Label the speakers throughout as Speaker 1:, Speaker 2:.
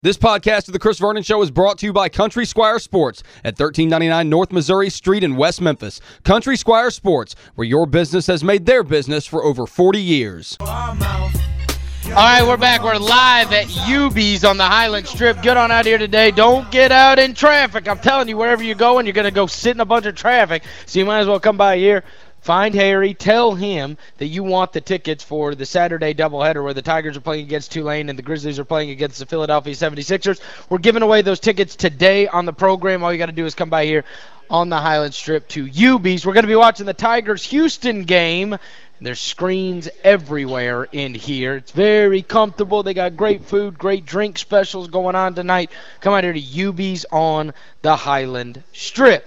Speaker 1: This podcast of the Chris Vernon Show is brought to you by Country Squire Sports at 1399 North Missouri Street in West Memphis. Country Squire Sports, where your business has made their business for over 40 years.
Speaker 2: All right, we're back. We're live at UB's on the Highland Strip. Get on out here today. Don't get out in traffic. I'm telling you, wherever you're going, you're going to go sit in a bunch of traffic. So you might as well come by here. Find Harry, tell him that you want the tickets for the Saturday doubleheader where the Tigers are playing against Tulane and the Grizzlies are playing against the Philadelphia 76ers. We're giving away those tickets today on the program. All you got to do is come by here on the Highland Strip to UB's. We're going to be watching the Tigers-Houston game. There's screens everywhere in here. It's very comfortable. They got great food, great drink specials going on tonight. Come out here to UB's on the Highland Strip.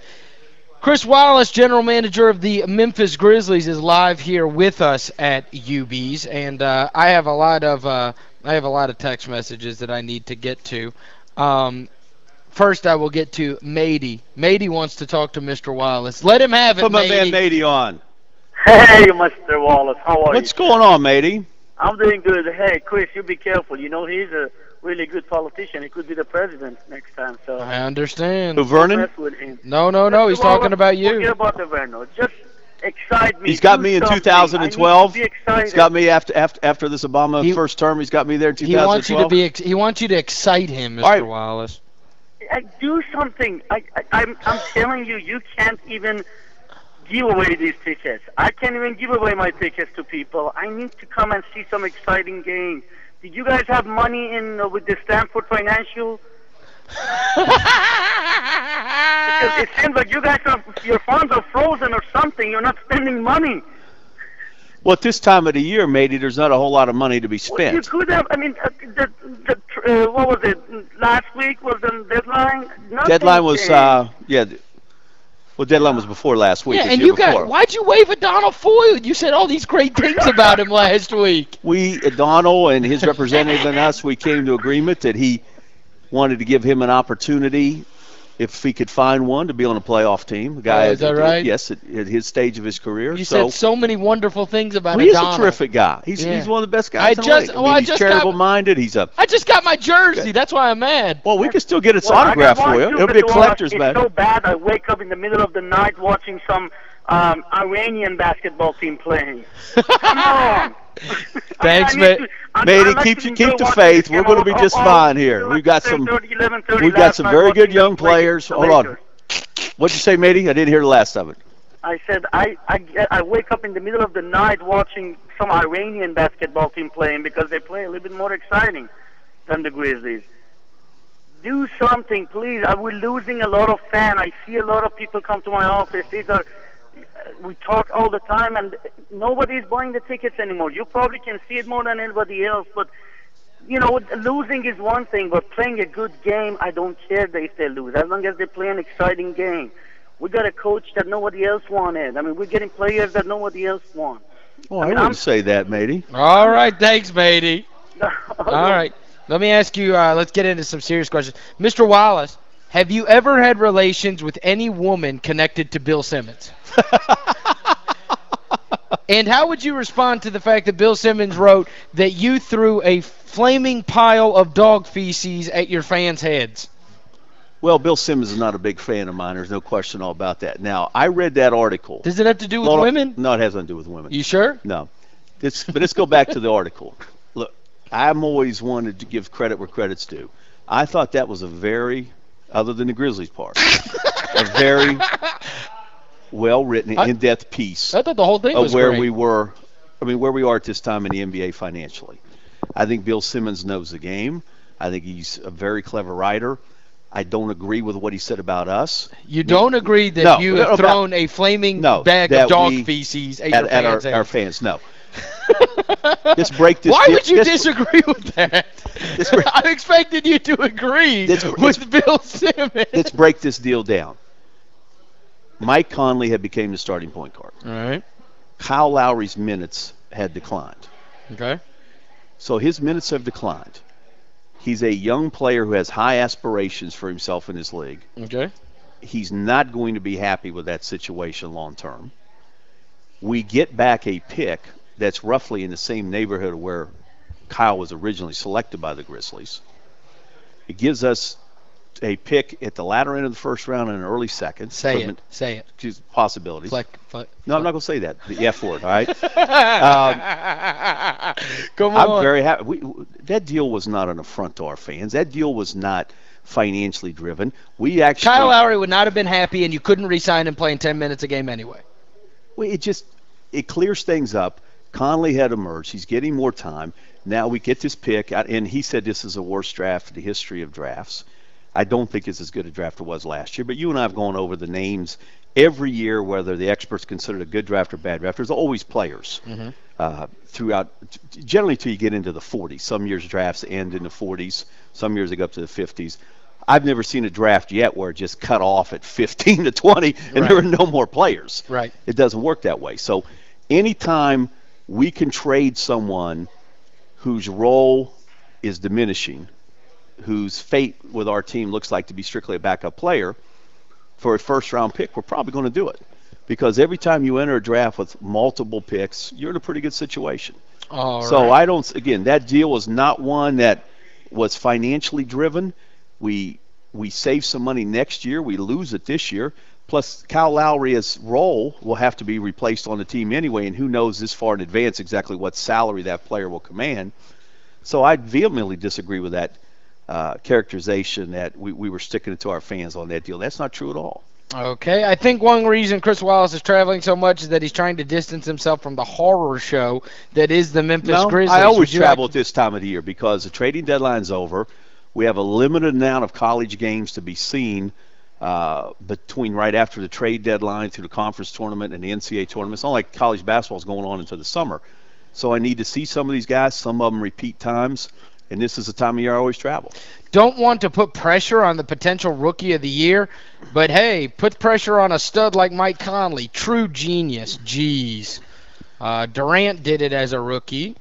Speaker 2: Chris Wallace, general manager of the Memphis Grizzlies, is live here with us at UB's, and uh, I have a lot of uh, I have a lot of text messages that I need to get to. Um, first, I will get to Mady. Mady wants to talk to Mr. Wallace. Let him have it,
Speaker 3: Put my man
Speaker 2: Mady.
Speaker 3: On.
Speaker 4: Hey, Mr. Wallace, how are
Speaker 3: What's
Speaker 4: you?
Speaker 3: What's going on, Matey?
Speaker 4: I'm doing good. Hey, Chris, you be careful. You know he's a really good politician. He could be the president next time. So
Speaker 2: I understand.
Speaker 3: Who, Vernon?
Speaker 4: mess with him.
Speaker 2: No, no, no. He's
Speaker 4: Mr. Wallace,
Speaker 2: talking about
Speaker 4: Forget
Speaker 2: you.
Speaker 4: about the Verno. Just excite me.
Speaker 3: He's got
Speaker 4: Do
Speaker 3: me in 2012.
Speaker 4: I need to be excited.
Speaker 3: He's got me after after after this Obama
Speaker 2: He-
Speaker 3: first term. He's got me there in 2012.
Speaker 2: He wants you to be. Ex- he wants you to excite him, Mr.
Speaker 3: All right.
Speaker 2: Wallace.
Speaker 4: I, do something. I, I, I'm, I'm telling you, you can't even give away these tickets. I can't even give away my tickets to people. I need to come and see some exciting games. Did you guys have money in uh, with the Stanford Financial? Because it seems like you guys are your funds are frozen or something. You're not spending money.
Speaker 3: Well, at this time of the year, Matey, there's not a whole lot of money to be
Speaker 4: Well, you
Speaker 3: spent.
Speaker 4: could have. I mean, uh, the, the, uh, what was it? Last week was the deadline. Nothing
Speaker 3: Deadline was uh yeah. Well, deadline was before last week.
Speaker 2: Yeah, and you
Speaker 3: before.
Speaker 2: got. Why'd you wave at Adonal Foyle? You said all these great things about him last week.
Speaker 3: we Donald and his representative and us, we came to agreement that he wanted to give him an opportunity, if he could find one, to be on a playoff team. The guy,
Speaker 2: Oh, is that right?
Speaker 3: Yes, at, at his stage of his career.
Speaker 2: You
Speaker 3: so
Speaker 2: said so many wonderful things about
Speaker 3: Well, he's
Speaker 2: Donald.
Speaker 3: a terrific guy. He's
Speaker 2: Yeah.
Speaker 3: he's one of the best guys.
Speaker 2: I
Speaker 3: in the
Speaker 2: just-
Speaker 3: league.
Speaker 2: well,
Speaker 3: mean,
Speaker 2: I
Speaker 3: he's
Speaker 2: just got-
Speaker 3: charitable minded. He's a
Speaker 2: I just got my jersey. That's why I'm mad.
Speaker 3: well. We can still get its
Speaker 4: Well,
Speaker 3: autograph for you. It'll be a
Speaker 4: Mr. Wallace.
Speaker 3: collector's
Speaker 4: It's
Speaker 3: man.
Speaker 4: so bad. I wake up in the middle of the night watching some um, Iranian basketball team playing. Come on.
Speaker 2: Thanks,
Speaker 4: I
Speaker 2: mate.
Speaker 4: need to- I'm-
Speaker 3: Matey,
Speaker 4: I'm
Speaker 3: keep
Speaker 4: actually
Speaker 3: keep the faith. We're going to be
Speaker 4: Oh,
Speaker 3: just
Speaker 4: oh,
Speaker 3: fine here.
Speaker 4: oh,
Speaker 3: We've got some we've got some very good young players. Hold on. What'd you say, Matey? I didn't hear the last of it.
Speaker 4: I said I, I get- I wake up in the middle of the night watching some Iranian basketball team playing because they play a little bit more exciting than the Grizzlies. Do something, please. Uh, We're losing a lot of fans. I see a lot of people come to my office. These are we talk all the time, and nobody's buying the tickets anymore. You probably can see it more than anybody else, but you know, losing is one thing, but playing a good game, I don't care if they lose, as long as they play an exciting game. We got a coach that nobody else wanted. I mean, we're getting players that nobody else wants.
Speaker 3: Well, I,
Speaker 4: mean,
Speaker 3: wouldn't
Speaker 4: I'm-
Speaker 3: say that, Matey.
Speaker 2: All right, thanks, matey. All right. Let me ask you, uh, let's get into some serious questions. Mr. Wallace, have you ever had relations with any woman connected to Bill Simmons? and how would you respond to the fact that Bill Simmons wrote that you threw a flaming pile of dog feces at your fans' heads?
Speaker 3: Well, Bill Simmons is not a big fan of mine. There's no question all about that. Now, I read that article.
Speaker 2: Does it have to do with
Speaker 3: Hold
Speaker 2: women?
Speaker 3: No, it has nothing to do with women.
Speaker 2: You sure?
Speaker 3: No. It's, but let's go back to the article. Look, I'm always wanted to give credit where credit's due. I thought that was a very, other than the Grizzlies part, a very well written, in depth piece
Speaker 2: I thought the whole thing was
Speaker 3: of where
Speaker 2: great.
Speaker 3: we were. I mean, where we are at this time in the NBA financially. I think Bill Simmons knows the game. I think he's a very clever writer. I don't agree with what he said about us
Speaker 2: You don't agree that
Speaker 3: No,
Speaker 2: you have
Speaker 3: about-
Speaker 2: thrown a flaming
Speaker 3: No,
Speaker 2: bag of dog
Speaker 3: we-
Speaker 2: feces at,
Speaker 3: at, at our,
Speaker 2: eh?
Speaker 3: our fans. No. Let's break this.
Speaker 2: Why would you
Speaker 3: this-
Speaker 2: disagree with that?
Speaker 3: This-
Speaker 2: I expected you to agree
Speaker 3: This-
Speaker 2: with Bill Simmons.
Speaker 3: Let's break this deal down. Mike Conley had became the starting point guard.
Speaker 2: All right.
Speaker 3: Kyle Lowry's minutes had declined.
Speaker 2: Okay.
Speaker 3: So his minutes have declined. He's a young player who has high aspirations for himself in his league.
Speaker 2: Okay.
Speaker 3: He's not going to be happy with that situation long term. We get back a pick that's roughly in the same neighborhood where Kyle was originally selected by the Grizzlies. It gives us a pick at the latter end of the first round and an early second.
Speaker 2: Say it. Say it.
Speaker 3: Excuse possibilities.
Speaker 2: Fleck, fleck.
Speaker 3: no, I'm not going to say that. The F word, all right? um,
Speaker 2: Come
Speaker 3: I'm very happy. We, that deal was not an affront to our fans. That deal was not financially driven. We actually
Speaker 2: Kyle Lowry would not have been happy, and you couldn't re-sign him playing 10 minutes a game anyway.
Speaker 3: Well, it just it clears things up. Conley had emerged. He's getting more time. Now we get this pick, and he said this is the worst draft in the history of drafts. I don't think it's as good a draft it was last year. But you and I have gone over the names every year, whether the experts consider it a good draft or bad draft. There's always players uh, throughout, generally till you get into the 40s. Some years drafts end in the 40s. Some years they go up to the 50s. I've never seen a draft yet where it just cut off at 15 to 20 and there are no more players.
Speaker 2: Right.
Speaker 3: It doesn't work that way. So anytime we can trade someone whose role is diminishing, whose fate with our team looks like to be strictly a backup player, for a first round pick, we're probably going to do it. Because every time you enter a draft with multiple picks, you're in a pretty good situation.
Speaker 2: All
Speaker 3: so
Speaker 2: right.
Speaker 3: I don't. Again, that deal was not one that was financially driven. We we save some money next year. We lose it this year. Plus, Kyle Lowry's role will have to be replaced on the team anyway, and who knows this far in advance exactly what salary that player will command. So I vehemently disagree with that uh, characterization that we, we were sticking it to our fans on that deal. That's not true at all.
Speaker 2: Okay, I think one reason Chris Wallace is traveling so much is that he's trying to distance himself from the horror show that is the Memphis
Speaker 3: No,
Speaker 2: Grizzlies.
Speaker 3: I always travel
Speaker 2: like-
Speaker 3: at this time of the year because the trading deadline's over. We have a limited amount of college games to be seen uh, between right after the trade deadline through the conference tournament and the NCAA tournament. It's not like college basketball is going on into the summer. So I need to see some of these guys. Some of them repeat times, and this is the time of year I always travel.
Speaker 2: Don't want to put pressure on the potential rookie of the year, but hey, put pressure on a stud like Mike Conley. True genius. Jeez. Uh, Durant did it as a rookie.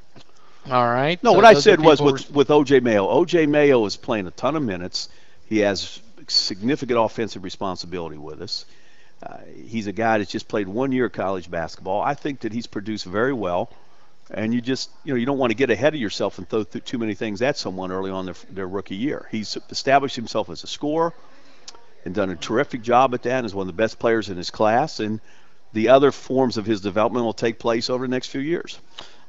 Speaker 2: All right.
Speaker 3: No,
Speaker 2: so
Speaker 3: what I said was with, with OJ Mayo. OJ Mayo is playing a ton of minutes. He has significant offensive responsibility with us. Uh, he's a guy that's just played one year of college basketball. I think that he's produced very well. And you just, you know, you don't want to get ahead of yourself and throw th- too many things at someone early on their, their rookie year. He's established himself as a scorer and done a terrific job at that and is one of the best players in his class. And the other forms of his development will take place over the next few years.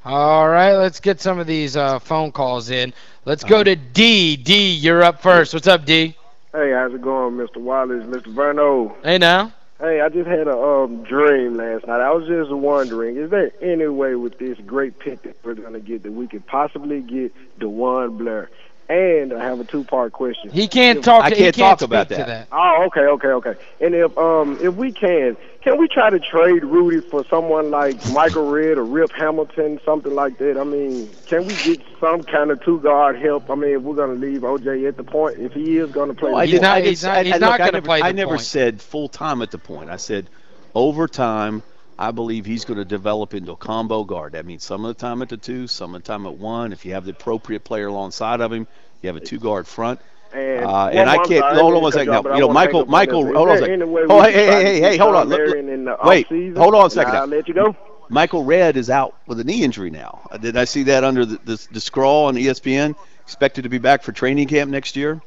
Speaker 2: All right, let's get some of these uh, phone calls in. Let's go to D. D, you're up first. What's up, D?
Speaker 5: Hey, how's it going, Mr. Wallace, Mr. Verno?
Speaker 2: Hey, now.
Speaker 5: Hey, I just had a um, dream last night. I was just wondering, is there any way with this great pick that we're going to get that we could possibly get DeJuan Blair? And I have a two-part question.
Speaker 2: He can't talk.
Speaker 3: I can't
Speaker 2: he can't
Speaker 3: talk about
Speaker 2: speak to
Speaker 3: that.
Speaker 5: Oh, okay, okay, okay. And if um if we can, can we try to trade Rudy for someone like Michael Redd or Rip Hamilton, something like that? I mean, can we get some kind of two guard help? I mean, if we're gonna leave OJ at the point, if he is gonna play,
Speaker 3: No,
Speaker 5: the
Speaker 3: I
Speaker 2: He's
Speaker 3: didn't-
Speaker 2: not-
Speaker 3: I didn't
Speaker 2: he's not-
Speaker 3: I-
Speaker 2: he's
Speaker 3: I-
Speaker 2: not gonna
Speaker 3: never-
Speaker 2: play the
Speaker 3: I never
Speaker 2: point.
Speaker 3: said full time at the point. I said over time. I believe he's going to develop into a combo guard. That means some of the time at the two, some of the time at one. If you have the appropriate player alongside of him, you have a two guard front.
Speaker 5: And,
Speaker 3: Uh,
Speaker 5: one
Speaker 3: and I can't.
Speaker 5: I'm
Speaker 3: Hold on one
Speaker 5: to cut
Speaker 3: second.
Speaker 5: you
Speaker 3: Now,
Speaker 5: off, but I
Speaker 3: you know, Michael.
Speaker 5: make a point
Speaker 3: Michael. Hold on a second.
Speaker 5: any way
Speaker 3: Oh, hey, hey, hey, hey, hold on.
Speaker 5: Sean
Speaker 3: Look, look.
Speaker 5: In the
Speaker 3: Wait,
Speaker 5: offseason?
Speaker 3: hold on a second
Speaker 5: I'll let you go.
Speaker 3: Michael Redd is out with a knee injury now. Uh, Did I see that under the, the, the scroll on ESPN? Expected to be back for training camp next year.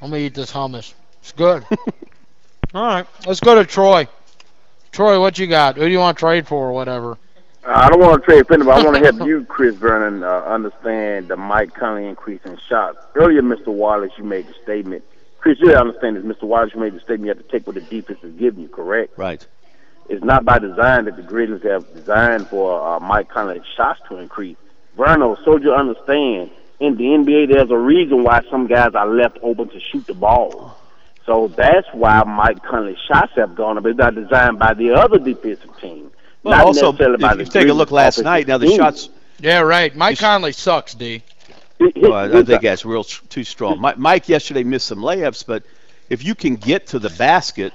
Speaker 2: Let me eat this hummus. It's good. All right, let's go to Troy. Troy, what you got? Who do you want to trade for or whatever?
Speaker 6: I don't want to trade Fender, but I want to help you, Chris Vernon, uh, understand the Mike Conley increase in shots. Earlier, Mr. Wallace, you made the statement. Chris, you understand this. Mr. Wallace, you made the statement you have to take what the defense is giving you, correct?
Speaker 3: Right.
Speaker 6: It's not by design that the Grizzlies have designed for uh, Mike Conley's shots to increase. Verno, so you understand, in the NBA, there's a reason why some guys are left open to shoot the ball. So that's why Mike Conley's shots have gone up. It's not designed by the other defensive team.
Speaker 3: Well,
Speaker 6: not
Speaker 3: also,
Speaker 6: necessarily
Speaker 3: if
Speaker 6: by
Speaker 3: you
Speaker 6: the
Speaker 3: take a look last night, now the
Speaker 6: team.
Speaker 3: shots.
Speaker 2: Yeah, right. Mike Conley sucks, D.
Speaker 6: He- he-
Speaker 3: Well, I, I think that's real too strong. Mi- Mike yesterday missed some layups, but if you can get to the basket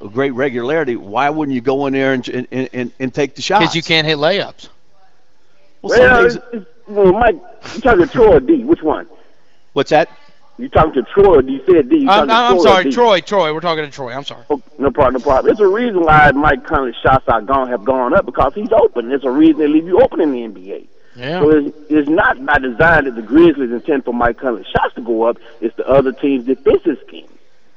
Speaker 3: with great regularity, why wouldn't you go in there and and, and, and take the shots?
Speaker 2: Because you can't hit layups.
Speaker 3: Well, some
Speaker 6: Well,
Speaker 3: days-
Speaker 6: it's, it's, well, Mike, you talking to Troy or D? Which one?
Speaker 3: what's that?
Speaker 6: You talking to Troy or? You said D. You
Speaker 2: I'm, I'm
Speaker 6: Troy
Speaker 2: sorry? Troy. Troy, we're talking to Troy. I'm sorry.
Speaker 6: Oh, No problem, no problem. It's a reason why Mike Conley's shots are gone have gone up because he's open. It's a reason they leave you open in the NBA.
Speaker 2: Yeah.
Speaker 6: So it's, it's not by design that the Grizzlies intend for Mike Conley's shots to go up. It's the other team's defensive scheme.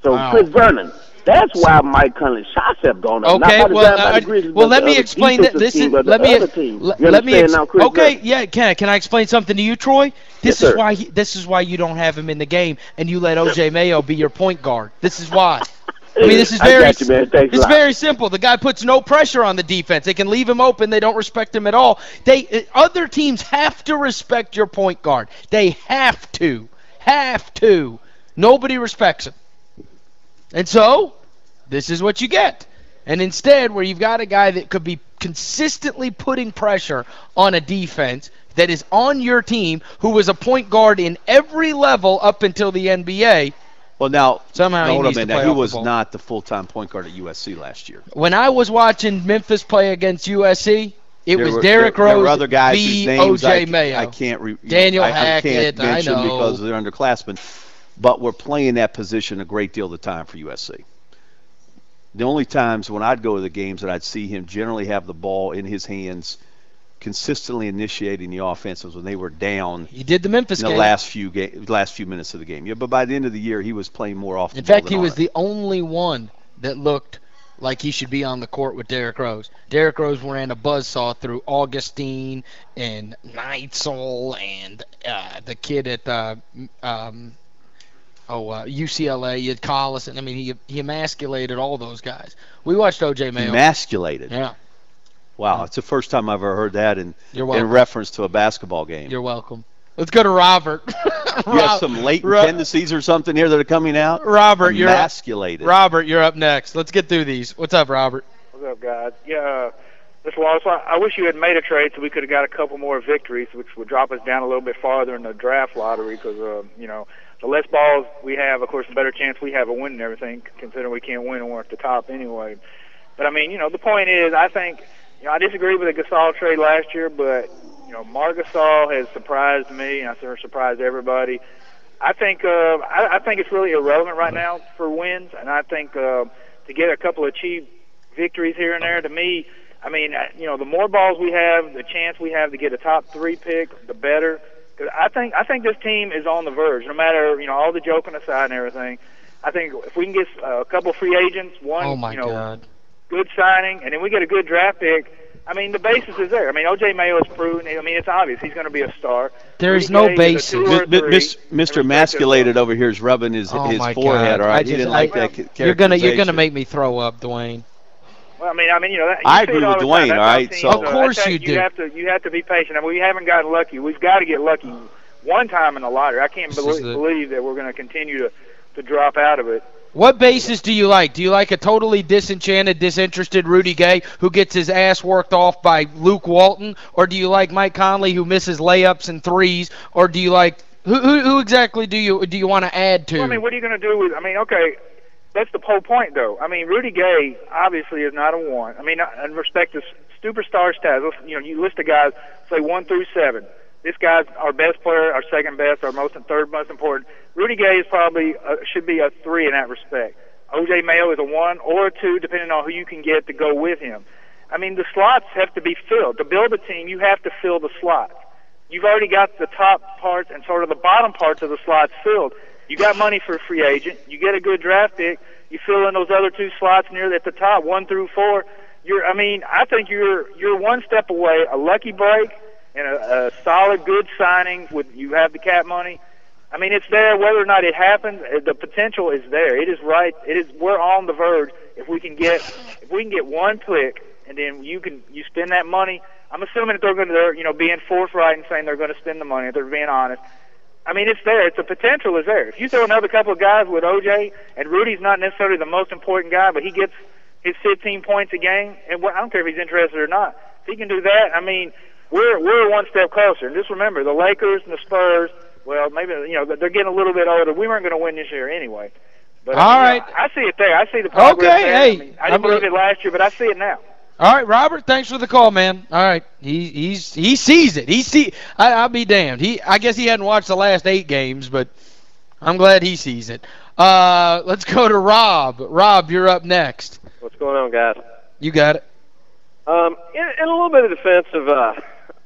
Speaker 6: So
Speaker 2: Wow.
Speaker 6: Chris Vernon, that's why Mike Conley's shots have gone up.
Speaker 2: Okay, well, uh, well, let me explain that. This is let me let, me ex-
Speaker 6: now, Chris
Speaker 2: okay. Yeah, can I can I explain something to you, Troy? This
Speaker 6: Yes,
Speaker 2: is
Speaker 6: sir.
Speaker 2: why he, this is why you don't have him in the game, and you let OJ Mayo be your point guard. This is why. I mean, this is very
Speaker 6: you, man. Thanks a
Speaker 2: it's very simple. The guy puts no pressure on the defense. They can leave him open. They don't respect him at all. They uh, other teams have to respect your point guard. They have to. Have to. Nobody respects him. And so, this is what you get. And instead, where you've got a guy that could be consistently putting pressure on a defense that is on your team, who was a point guard in every level up until the NBA,
Speaker 3: Well, now,
Speaker 2: Somehow
Speaker 3: hold on a
Speaker 2: needs to
Speaker 3: minute.
Speaker 2: play
Speaker 3: Now,
Speaker 2: the
Speaker 3: was
Speaker 2: ball.
Speaker 3: not the full-time point guard at USC last year.
Speaker 2: when I was watching Memphis play against USC, it
Speaker 3: There
Speaker 2: was
Speaker 3: were-
Speaker 2: Derrick
Speaker 3: there, there
Speaker 2: Rose
Speaker 3: were other guys whose names
Speaker 2: O.J.
Speaker 3: I,
Speaker 2: Mayo.
Speaker 3: I can't re,
Speaker 2: Daniel
Speaker 3: I, I can't
Speaker 2: I
Speaker 3: mention
Speaker 2: know.
Speaker 3: because they're underclassmen. But we're playing that position a great deal of the time for USC. The only times when I'd go to the games that I'd see him generally have the ball in his hands, consistently initiating the offense was when they were down
Speaker 2: He did the Memphis
Speaker 3: in the
Speaker 2: game.
Speaker 3: last few ga- last few minutes of the game. Yeah, but by the end of the year, he was playing more often.
Speaker 2: In fact, he was the only one that looked like he should be on the court with Derrick Rose. Derrick Rose ran a buzzsaw through Augustin and Neitzel and uh, the kid at uh, um, oh uh, UCLA, you had Collison. I mean, he he emasculated all those guys. We watched O.J. Mayo.
Speaker 3: emasculated.
Speaker 2: yeah,
Speaker 3: Wow, it's the first time I've ever heard that in in reference to a basketball game.
Speaker 2: You're welcome. Let's go to Robert.
Speaker 3: you have some latent
Speaker 2: Ro-
Speaker 3: tendencies or something here that are coming out.
Speaker 2: Robert, you're
Speaker 3: emasculated.
Speaker 2: Robert, you're up next. Let's get through these. What's up, Robert?
Speaker 7: What's up, guys? Yeah, uh, this loss. I, wish you had made a trade so we could have got a couple more victories, which would drop us down a little bit farther in the draft lottery. Because uh, you know, the less balls we have, of course, the better chance we have of winning everything. Considering we can't win and we're at the top anyway. But I mean, you know, the point is, I think, you know, I disagree with the Gasol trade last year, but you know, Marc Gasol has surprised me, and I think surprised everybody. I think uh, I, I think it's really irrelevant right now for wins, and I think uh, to get a couple of cheap victories here and there, to me, I mean, uh, you know, the more balls we have, the chance we have to get a top three pick, the better. 'Cause I think I think this team is on the verge. No matter you know all the joking aside and everything, I think if we can get uh, a couple free agents, one
Speaker 2: Oh my
Speaker 7: you know
Speaker 2: God.
Speaker 7: good signing, and then we get a good draft pick. I mean, the basis is there. I mean, O.J. Mayo is proven. I mean, it's obvious he's going to be a star.
Speaker 2: There's no
Speaker 7: Gay is a two
Speaker 2: basis.
Speaker 7: or
Speaker 3: Mi- mi-
Speaker 7: three,
Speaker 3: Mis-
Speaker 7: and
Speaker 3: Mr.
Speaker 7: respect
Speaker 3: Emasculated over here is rubbing his,
Speaker 2: Oh
Speaker 3: his
Speaker 2: my
Speaker 3: forehead.
Speaker 2: God.
Speaker 3: All
Speaker 2: I just-
Speaker 3: he didn't
Speaker 2: I-
Speaker 3: like that.
Speaker 2: You're gonna you're gonna make me throw up, Dwayne.
Speaker 7: Well, I mean, I mean, you know, that, you
Speaker 3: I agree with Dwayne,
Speaker 7: All right, That's
Speaker 3: all
Speaker 7: how
Speaker 3: right,
Speaker 7: teams
Speaker 3: so-
Speaker 2: Of course
Speaker 7: I tell
Speaker 2: you do.
Speaker 7: You have to you have to be patient. I mean, we haven't gotten lucky. We've got to get lucky one time in the lottery. I can't believe,
Speaker 2: the-
Speaker 7: believe that we're going to continue to to drop out of it.
Speaker 2: What basis do you like? Do you like a totally disenchanted, disinterested Rudy Gay who gets his ass worked off by Luke Walton, or do you like Mike Conley who misses layups and threes, or do you like who who, who exactly do you do you want to add to?
Speaker 7: Well, I mean, what are you going to do with? I mean, okay, that's the whole point, though. I mean, Rudy Gay obviously is not a one. I mean, in respect to superstar stats, let's- you know, you list the guys, say one through seven. This guy's our best player, our second best, our most third most important. Rudy Gay is probably uh, should be a three in that respect. OJ Mayo is a one or a two, depending on who you can get to go with him. I mean, the slots have to be filled. To build a team, you have to fill the slots. You've already got the top parts and sort of the bottom parts of the slots filled. You got money for a free agent. You get a good draft pick. You fill in those other two slots near at the top, one through four. You're, I mean, I think you're you're one step away, a lucky break, and a, a solid, good signing. With you have the cap money. I mean, it's there. Whether or not it happens, uh, the potential is there. It is right. It is. We're on the verge. If we can get, if we can get one pick, and then you can you spend that money. I'm assuming that they're going to, they're, you know, being forthright and saying they're going to spend the money. If they're being honest. I mean, it's there. It's the potential is there. If you throw another couple of guys with OJ, and Rudy's not necessarily the most important guy, but he gets his 15 points a game, and I don't care if he's interested or not. If he can do that, I mean, we're we're one step closer. And just remember, the Lakers and the Spurs. Well, maybe you know they're getting a little bit older. We weren't going to win this year anyway. But I mean,
Speaker 2: right.
Speaker 7: I see it there. I see the progress
Speaker 2: Okay,
Speaker 7: there.
Speaker 2: hey,
Speaker 7: I, mean, I didn't believe
Speaker 2: gonna-
Speaker 7: it last year, but I see it now.
Speaker 2: All right, Robert. Thanks for the call, man. All right, he he's he sees it. He see. I, I'll be damned. He I guess he hadn't watched the last eight games, but I'm glad he sees it. Uh, let's go to Rob. Rob, you're up next.
Speaker 8: What's going on, guys?
Speaker 2: You got it.
Speaker 8: Um, in, in a little bit of defense of uh,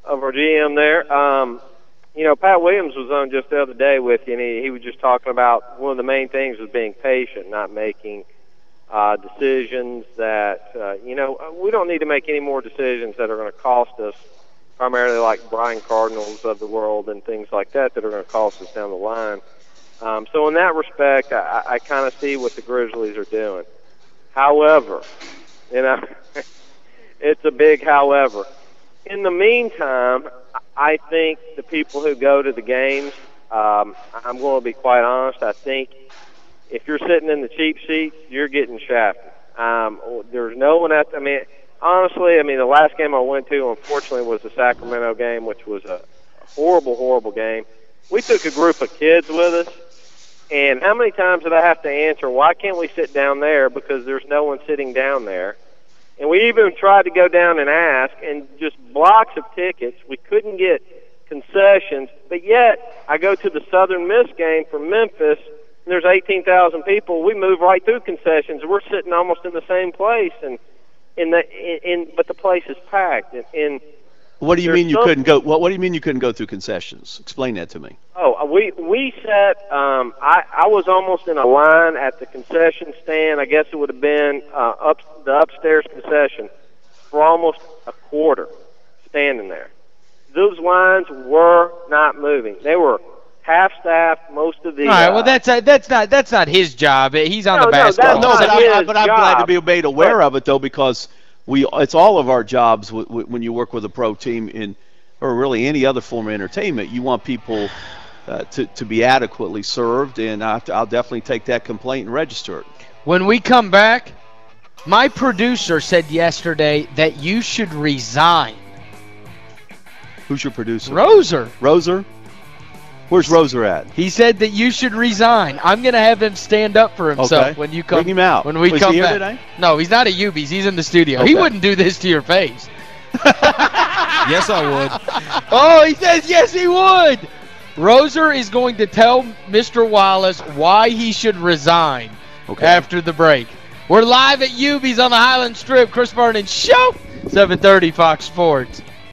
Speaker 8: of our GM there. Um, you know, Pat Williams was on just the other day with you, and he, he was just talking about one of the main things was being patient, not making uh, decisions that, uh, you know, we don't need to make any more decisions that are going to cost us, primarily like Brian Cardinals of the world and things like that that are going to cost us down the line. Um, so in that respect, I, I kind of see what the Grizzlies are doing. However, you know, it's a big however. In the meantime, I think the people who go to the games, um, I'm going to be quite honest. I think if you're sitting in the cheap seats, you're getting shafted. Um, there's no one at. I mean, honestly, I mean the last game I went to, unfortunately, was the Sacramento game, which was a horrible, horrible game. We took a group of kids with us, and how many times did I have to answer, why can't we sit down there? Because there's no one sitting down there. And we even tried to go down and ask, and just blocks of tickets. We couldn't get concessions, but yet I go to the Southern Miss game from Memphis, and there's 18,000 people. We move right through concessions. We're sitting almost in the same place, and in the in, in but the place is packed. And, and
Speaker 3: what do you mean you some, couldn't go? What, what do you mean you couldn't go through concessions? Explain that to me.
Speaker 8: Oh, uh, we we sat. Um, I I was almost in a line at the concession stand. I guess it would have been uh, up the upstairs concession for almost a quarter, standing there. Those lines were not moving. They were half staffed most of the.
Speaker 2: All right, well uh, that's uh, that's not that's not his job. He's on
Speaker 8: no,
Speaker 2: the basketball.
Speaker 8: No,
Speaker 3: no, but,
Speaker 8: I,
Speaker 3: but I'm glad to be made aware of it though because we it's all of our jobs w- w- when you work with a pro team in or really any other form of entertainment. You want people uh, to to be adequately served, and I, I'll definitely take that complaint and register it.
Speaker 2: When we come back, my producer said yesterday that you should resign.
Speaker 3: Who's your producer?
Speaker 2: Roser.
Speaker 3: Roser? Where's Roser at?
Speaker 2: He said that you should resign. I'm going to have him stand up for himself
Speaker 3: okay.
Speaker 2: when you come.
Speaker 3: Bring him out.
Speaker 2: When we
Speaker 3: Was
Speaker 2: come
Speaker 3: he
Speaker 2: back.
Speaker 3: Today?
Speaker 2: No, he's not at Ubies. He's in the studio.
Speaker 3: Okay.
Speaker 2: He wouldn't do this to your face.
Speaker 1: yes, I would.
Speaker 2: Oh, he says yes, he would. Roser is going to tell Mr. Wallace why he should resign
Speaker 3: okay.
Speaker 2: after the break. We're live at Ubies on the Highland Strip. Chris Vernon Show, 730 Fox Sports.